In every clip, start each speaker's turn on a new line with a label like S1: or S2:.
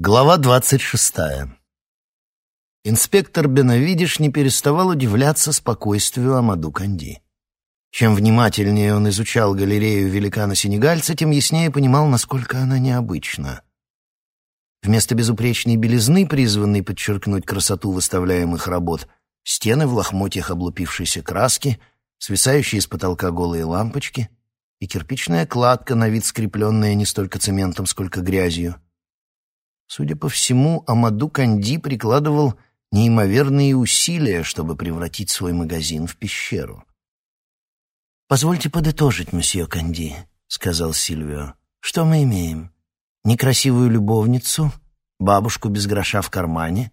S1: Глава двадцать шестая. Инспектор Беновидиш не переставал удивляться спокойствию Амаду Канди. Чем внимательнее он изучал галерею великана-сенегальца, тем яснее понимал, насколько она необычна. Вместо безупречной белизны, призванной подчеркнуть красоту выставляемых работ, стены в лохмотьях облупившейся краски, свисающие с потолка голые лампочки и кирпичная кладка, на вид скрепленная не столько цементом, сколько грязью — Судя по всему, Амаду Канди прикладывал неимоверные усилия, чтобы превратить свой магазин в пещеру. «Позвольте подытожить, месье Канди», — сказал Сильвио. «Что мы имеем? Некрасивую любовницу, бабушку без гроша в кармане,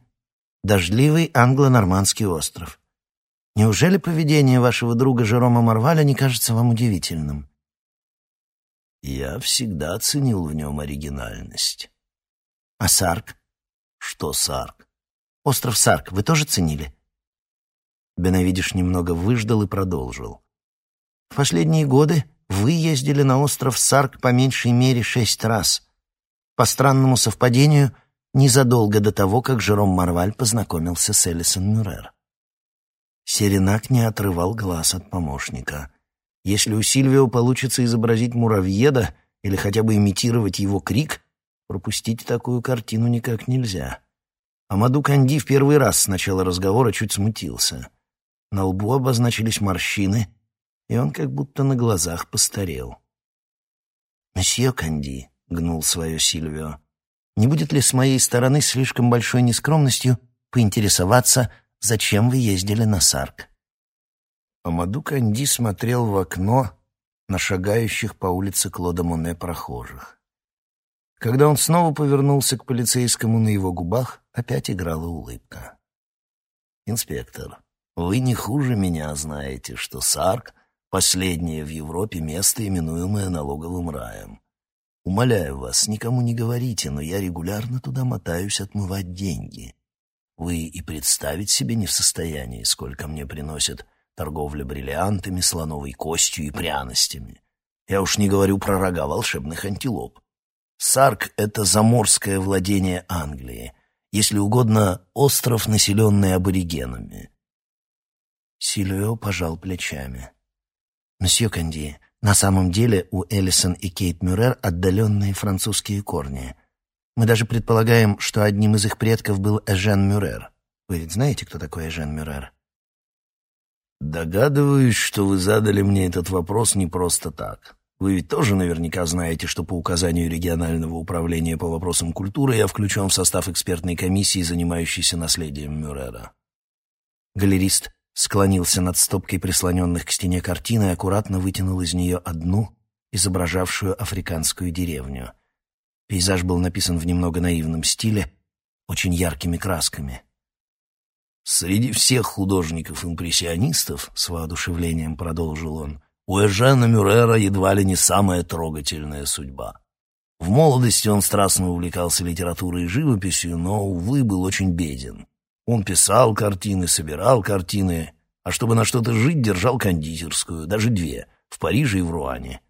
S1: дождливый англо-нормандский остров. Неужели поведение вашего друга Жерома Марваля не кажется вам удивительным?»
S2: «Я всегда ценил в нем оригинальность».
S1: А Сарк?
S2: Что Сарк?
S1: Остров Сарк вы тоже ценили? Бенавидиш немного выждал и продолжил. В последние годы вы ездили на остров Сарк по меньшей мере шесть раз. По странному совпадению, незадолго до того, как Жером Марваль познакомился с Элисон Мюррер. Серенак не отрывал глаз от помощника. Если у Сильвио получится изобразить муравьеда или хотя бы имитировать его крик, Пропустить такую картину никак нельзя. Амаду Канди в первый раз с начала разговора чуть смутился. На лбу обозначились морщины, и он как будто на глазах постарел. «Месье Канди», — гнул свое Сильвио, — «не будет ли с моей стороны слишком большой нескромностью поинтересоваться, зачем вы ездили на Сарк?» Амаду Канди смотрел в окно на шагающих по улице Клода Моне прохожих. Когда он снова повернулся к полицейскому, на его губах опять играла улыбка.
S2: «Инспектор, вы не хуже меня знаете, что САРК — последнее в Европе место, именуемое налоговым раем. Умоляю вас, никому не говорите, но я регулярно туда мотаюсь отмывать деньги. Вы и представить себе не в состоянии, сколько мне приносят торговля бриллиантами, слоновой костью и пряностями. Я уж не говорю про рога волшебных антилоп. Сарк — это заморское владение Англии, если угодно, остров, населенный аборигенами.
S1: Сильвио пожал плечами. «Мсье Канди, на самом деле у Эллисон и Кейт Мюррер отдаленные французские корни. Мы даже предполагаем, что одним из их предков был Эжен Мюррер. Вы ведь знаете, кто такой Эжен Мюррер?»
S2: «Догадываюсь, что вы задали мне этот вопрос не просто так. Вы ведь тоже наверняка знаете, что по указанию регионального управления по вопросам культуры я включен в состав экспертной комиссии, занимающейся наследием Мюррера.
S1: Галерист склонился над стопкой прислоненных к стене картин и аккуратно вытянул из нее одну, изображавшую африканскую деревню. Пейзаж был написан в немного наивном стиле, очень яркими красками.
S2: «Среди всех художников-импрессионистов, — с воодушевлением продолжил он, у Эжена Мюррера едва ли не самая трогательная судьба. В молодости он страстно увлекался литературой и живописью, но, увы, был очень беден. Он писал картины, собирал картины, а чтобы на что-то жить, держал кондитерскую, даже две, в Париже и в Руане.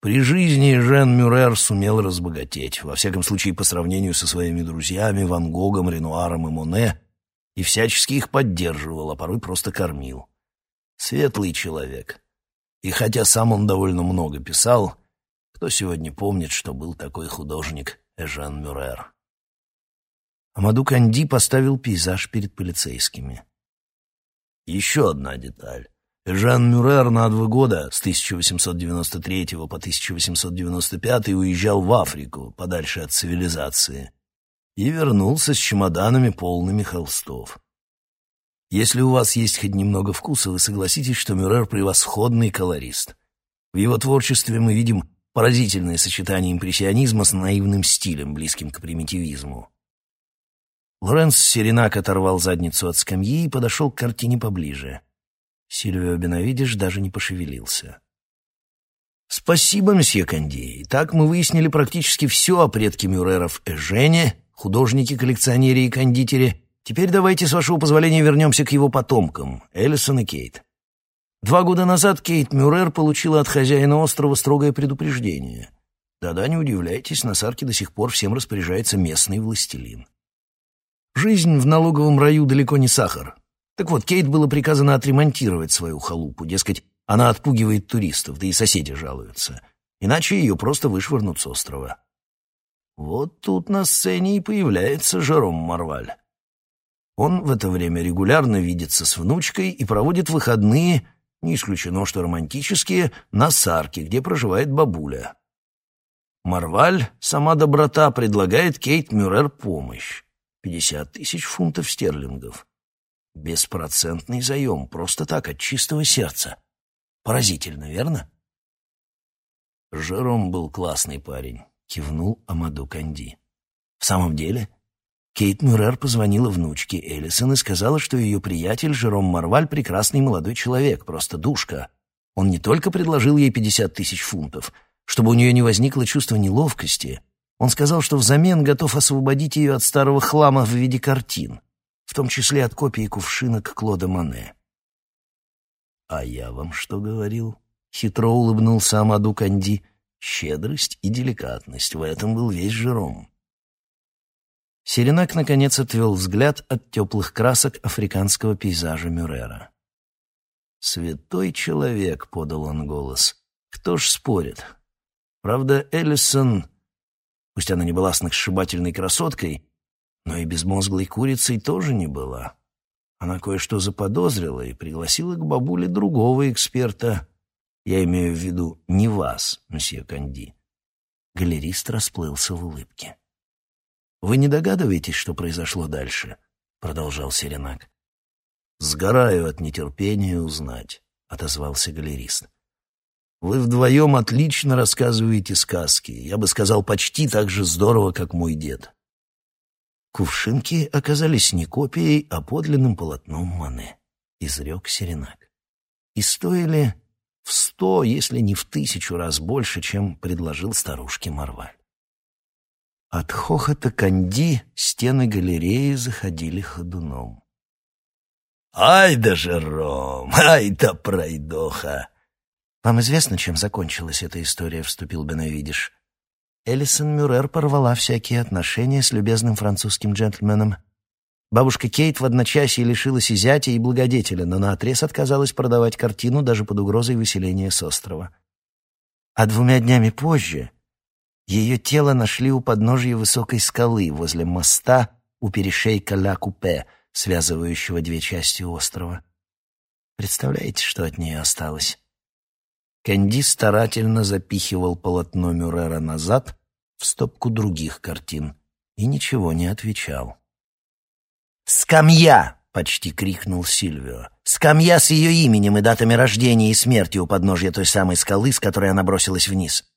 S2: При жизни Жен Мюррер сумел разбогатеть, во всяком случае по сравнению со своими друзьями Ван Гогом, Ренуаром и Моне, и всячески их поддерживал, а порой просто кормил. Светлый человек. И хотя сам он довольно много писал, кто сегодня помнит, что был такой художник Эжан Мюррер?
S1: Амаду Канди поставил пейзаж перед полицейскими.
S2: Еще одна деталь. Жан Мюррер на два года, с 1893 по 1895, уезжал в Африку, подальше от цивилизации, и вернулся с чемоданами, полными холстов. Если у вас есть хоть немного вкуса, вы согласитесь, что Мюррер — превосходный колорист. В его творчестве мы видим поразительное сочетание импрессионизма с наивным стилем, близким к примитивизму.
S1: Лоренс Серенак оторвал задницу от скамьи и подошел к картине поближе. Сильвио Беновидиш даже не пошевелился. «Спасибо, месье Канди. Итак, мы выяснили практически все о предке Мюрреров Эжене, художнике-коллекционере и кондитере, Теперь давайте, с вашего позволения, вернемся к его потомкам, Эллисон и Кейт. Два года назад Кейт Мюррер получила от хозяина острова строгое предупреждение.
S2: Да-да, не удивляйтесь, на Сарке до сих пор всем распоряжается местный властелин. Жизнь в налоговом раю далеко не сахар. Так вот, Кейт было приказано отремонтировать свою халупу. Дескать, она отпугивает туристов, да и соседи жалуются. Иначе ее просто вышвырнут с острова. Вот тут на сцене и появляется Жером Марваль. Он в это время регулярно видится с внучкой и проводит выходные, не исключено, что романтические, на Сарке, где проживает бабуля. Марваль, сама доброта, предлагает Кейт Мюррер помощь. Пятьдесят тысяч фунтов стерлингов. Беспроцентный заем, просто так, от чистого сердца. Поразительно, верно? Жером был классный парень, кивнул Амаду Канди. В самом деле, Кейт Мюррер позвонила внучке Эллисон и сказала, что ее приятель Жером Марваль прекрасный молодой человек, просто душка. Он не только предложил ей пятьдесят тысяч фунтов, чтобы у нее не возникло чувства неловкости, он сказал, что взамен готов освободить ее от старого хлама в виде картин, в том числе от копии кувшинок Клода Мане. «А я вам что говорил?» — хитро улыбнулся Амаду Канди. «Щедрость и деликатность — в этом был весь Жером». Серенак, наконец, отвел взгляд от теплых красок африканского пейзажа Мюррера. «Святой человек», — подал он голос. «Кто ж спорит? Правда, Эллисон, пусть она не была сногсшибательной красоткой, но и безмозглой курицей тоже не была. Она кое-что заподозрила и пригласила к бабуле другого эксперта. Я имею в виду не вас, мсье Канди». Галерист расплылся в улыбке. «Вы не догадываетесь, что произошло дальше?» — продолжал Серенак. «Сгораю от нетерпения узнать», — отозвался галерист. «Вы вдвоем отлично рассказываете сказки. Я бы сказал, почти так же здорово, как мой дед». Кувшинки оказались не копией, а подлинным полотном Мане, — изрек Серенак. И стоили в сто, если не в тысячу раз больше, чем предложил старушке Марваль. От хохота Канди стены галереи заходили ходуном. «Ай да Жером! Ай да пройдоха!» «Вам известно, чем закончилась эта история?» — вступил Беновидиш. Элисон Мюррер порвала всякие отношения с любезным французским джентльменом. Бабушка Кейт в одночасье лишилась и зятя, и благодетеля, но наотрез отказалась продавать картину даже под угрозой выселения с острова. А двумя днями позже ее тело нашли у подножия высокой скалы возле моста у перешейка Ля-Купе, связывающего две части острова. Представляете, что от нее осталось? Кэнди старательно запихивал полотно Мюррера назад в стопку других картин и ничего не отвечал. «Скамья!» — почти крикнул Сильвио. «Скамья с ее именем и датами рождения и смерти у подножья той самой скалы, с которой она бросилась вниз.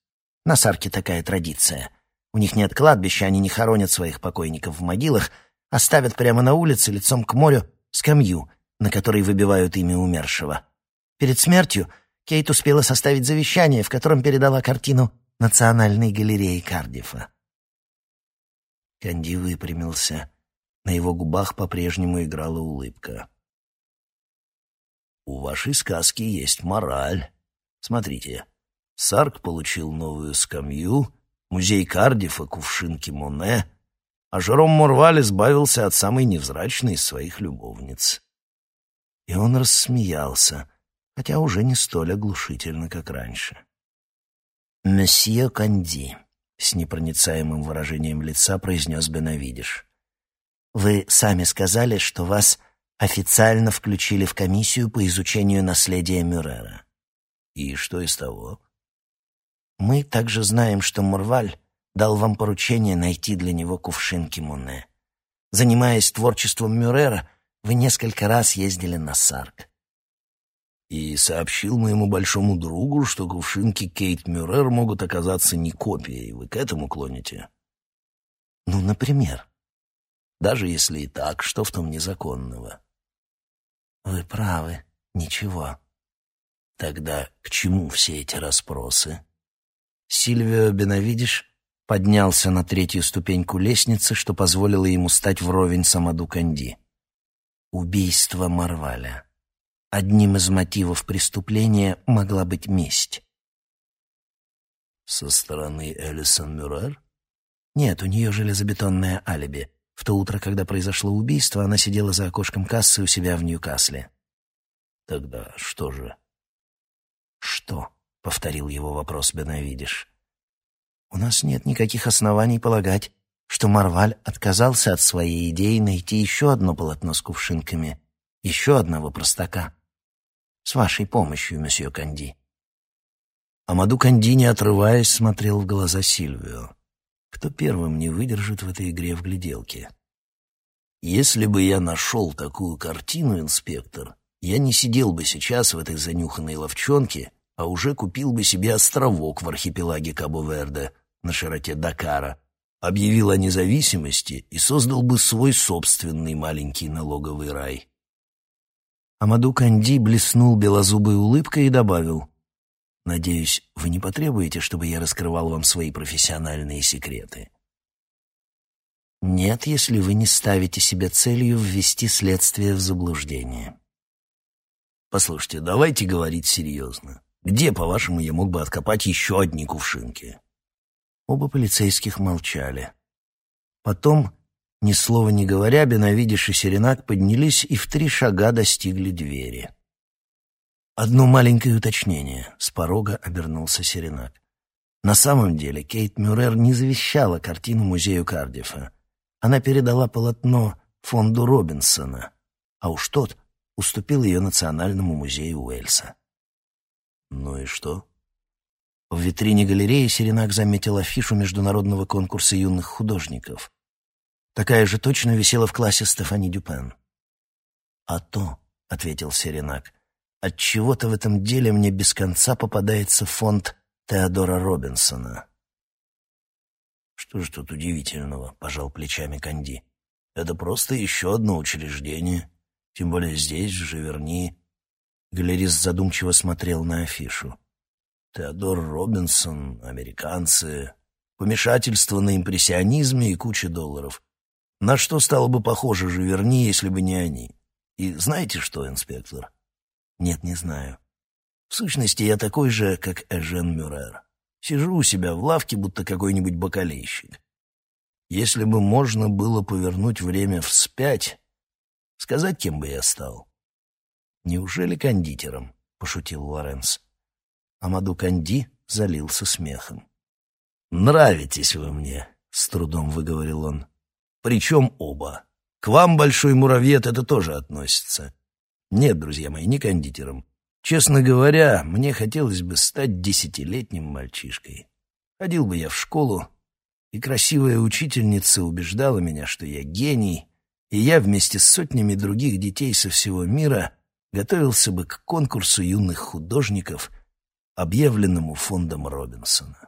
S2: На Сарке такая традиция. У них нет кладбища, они не хоронят своих покойников в могилах, а ставят прямо на улице, лицом к морю, скамью, на которой выбивают имя умершего. Перед смертью Кейт успела составить завещание, в котором передала картину Национальной галереи Кардифа. Канди выпрямился. На его губах по-прежнему играла улыбка. «У вашей сказки есть мораль. Смотрите, Сарк получил новую скамью, музей Кардифа, кувшинки Моне, а Жером Морваль избавился от самой невзрачной из своих любовниц. И он рассмеялся, хотя уже не столь оглушительно, как раньше. «Месье Канди», — с непроницаемым выражением лица произнес Бенавидиш, «вы сами сказали, что вас официально включили в комиссию по изучению наследия Мюррера. И что из того?» Мы также знаем, что Мурваль дал вам поручение найти для него кувшин кимоне. Занимаясь творчеством Мюррера, вы несколько раз ездили на Сарк. И сообщил моему большому другу, что кувшинки Кейт Мюррер могут оказаться не копией. Вы к этому клоните? Ну, например. Даже если и так, что в том незаконного? Вы правы. Ничего. Тогда к чему все эти расспросы? Сильвио Бенавидиш поднялся на третью ступеньку лестницы, что позволило ему стать вровень с Амаду Канди. Убийство Марваля. Одним из мотивов преступления могла быть месть. Со стороны Элисон Мюррер?
S1: Нет, у нее железобетонное алиби. В то утро, когда произошло убийство, она сидела за окошком кассы у себя в Ньюкасле.
S2: Тогда что же?
S1: Что? — повторил его вопрос Бенавидиш. У нас нет никаких оснований полагать, что Марваль отказался от своей идеи найти еще одно полотно с кувшинками, еще одного простака. С вашей помощью, месье Канди.
S2: Амаду Канди, не отрываясь, смотрел в глаза Сильвио. Кто первым не выдержит в этой игре в гляделке? Если бы я нашел такую картину, инспектор, я не сидел бы сейчас в этой занюханной ловчонке, а уже купил бы себе островок в архипелаге Кабо-Верде на широте Дакара, объявил о независимости и создал бы свой собственный маленький налоговый рай.
S1: Амаду Канди блеснул белозубой улыбкой и добавил, «Надеюсь, вы не потребуете, чтобы я раскрывал вам свои профессиональные секреты?» «Нет, если вы не ставите себе целью ввести следствие в заблуждение».
S2: «Послушайте, давайте говорить серьезно. Где, по-вашему, я мог бы откопать еще одни кувшинки?»
S1: Оба полицейских молчали. Потом, ни слова не говоря, Беновидиш и Серенак поднялись и в три шага достигли двери. Одно маленькое уточнение. С порога обернулся Серенак. На самом деле Кейт Мюррер не завещала картину музею Кардифа. Она передала полотно фонду Робинсона, а уж тот уступил ее Национальному музею Уэльса.
S2: Ну и что?
S1: В витрине галереи Серенак заметил афишу международного конкурса юных художников. Такая же точно висела в классе Стефани Дюпен. «А то», — ответил Серенак, — «от чего то в этом деле мне без конца попадается фонд Теодора Робинсона».
S2: «Что ж тут удивительного?» — пожал плечами Канди. «Это просто еще одно учреждение. Тем более здесь, в Живерни,
S1: Галерист задумчиво смотрел на афишу.
S2: Теодор Робинсон, американцы, помешательство на импрессионизме и куча долларов. На что стало бы похоже же верни, если бы не они? И знаете что, инспектор?
S1: Нет, не знаю.
S2: В сущности, я такой же, как Эжен Мюррер. Сижу у себя в лавке, будто какой-нибудь бакалейщик. Если бы можно было повернуть время вспять, сказать, кем бы я стал?
S1: «Неужели кондитером?» — пошутил Лоренс. Амаду Канди залился смехом.
S2: «Нравитесь вы мне», — с трудом выговорил он. «Причем оба. К вам, большой муравьед, это тоже относится. Нет, друзья мои, не кондитером. Честно говоря, мне хотелось бы стать десятилетним мальчишкой. Ходил бы я в школу, и красивая учительница убеждала меня, что я гений, и я вместе с сотнями других детей со всего мира — готовился бы к конкурсу юных художников, объявленному фондом Робинсона.